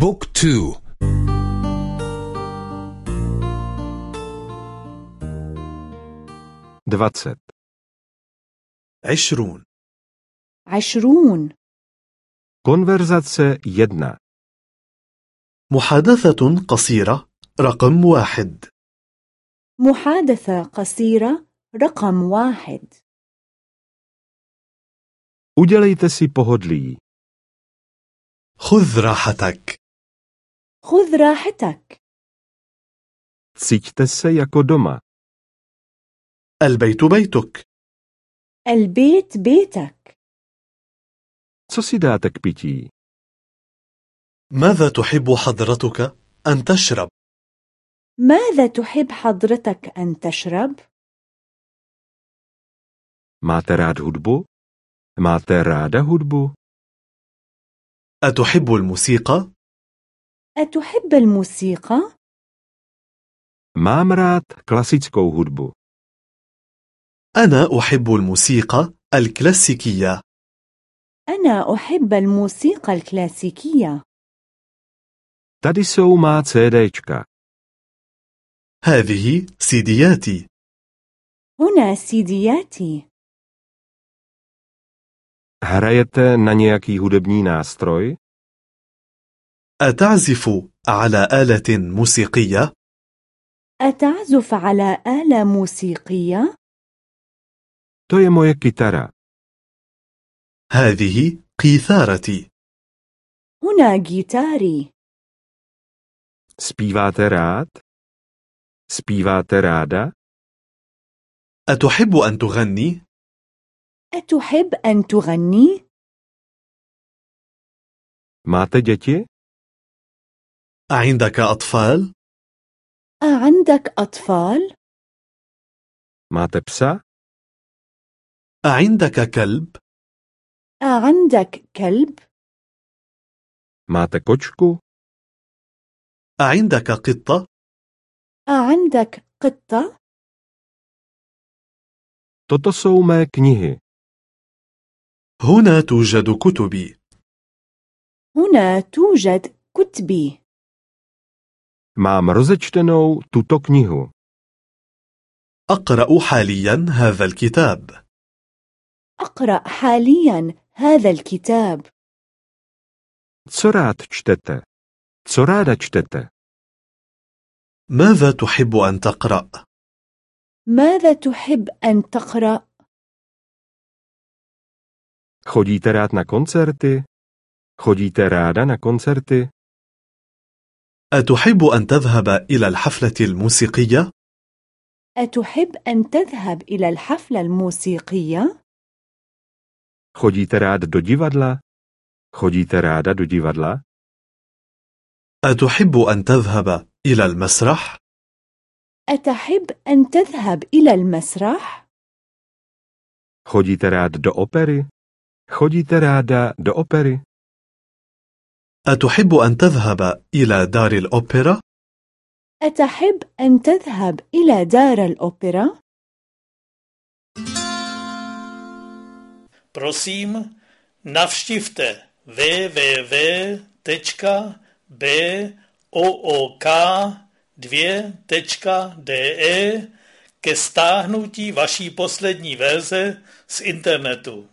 Book two. Dvacet عشرون. عشرون. Konverzace jedna. محادثة قصيرة رقم واحد. محادثة قصيرة رقم واحد. Udělejte si pohodlí. خذ راحتك. خذ راحتك Cíťte se jako doma. البيت بيتك البيت بيتك Co si dáte k pití? ماذا تحب حضرتك أن تشرب؟ ماذا تحب حضرتك أن تشرب؟ Máte rád hudbu? Máte ráda hudbu? أتحب الموسيقى؟ أتحب الموسيقى؟ Mám rád klasickou hudbu. أنا أحب الموسيقى الكلاسيكية أنا أحب الموسيقى الكلاسيكية Tady jsou má CDčka. هذه سيدياتي هنا سيدياتي Hrajete na nějaký hudební nástroj? أتعزف على آلة موسيقية؟ أتعزف على آلة موسيقية؟ To je moje kytara. هذه قيثارتي هنا جيتاري Zpíváte rád? Zpíváte ráda? أتحب أن تغني؟ أتحب أن تغني؟ Máte děti? أعندك أطفال؟ أعندك أطفال؟ Máte psa? أعندك كلب؟ أعندك كلب؟ Máte kočku? أعندك قطة؟ أعندك قطة؟ Toto jsou mé knihy. هنا توجد كتبي هنا توجد كتبي Mám rozečtenou tuto knihu. أقرأ حاليا هذا الكتاب أقرأ حاليا هذا الكتاب Co rád čtete? Co ráda čtete? ماذا تحب أن تقرأ؟ ماذا تحب أن تقرأ؟ Chodíte rád na koncerty? Chodíte ráda na koncerty? أتحب أن تذهب إلى الحفلة الموسيقية؟ أتحب أن تذهب إلى الحفلة الموسيقية؟ Chodíte rád do divadla? Chodíte ráda do divadla? أتحب أن تذهب إلى المسرح؟ أتحب أن تذهب إلى المسرح؟ Chodíte rád do opery? Chodíte ráda do opery? أتحب أن تذهب إلى دار الأوبرا؟ أتحب أن تذهب إلى دار الأوبرا؟ Prosím, navštivte www.ook2.de ke stáhnutí vaší poslední verze z internetu.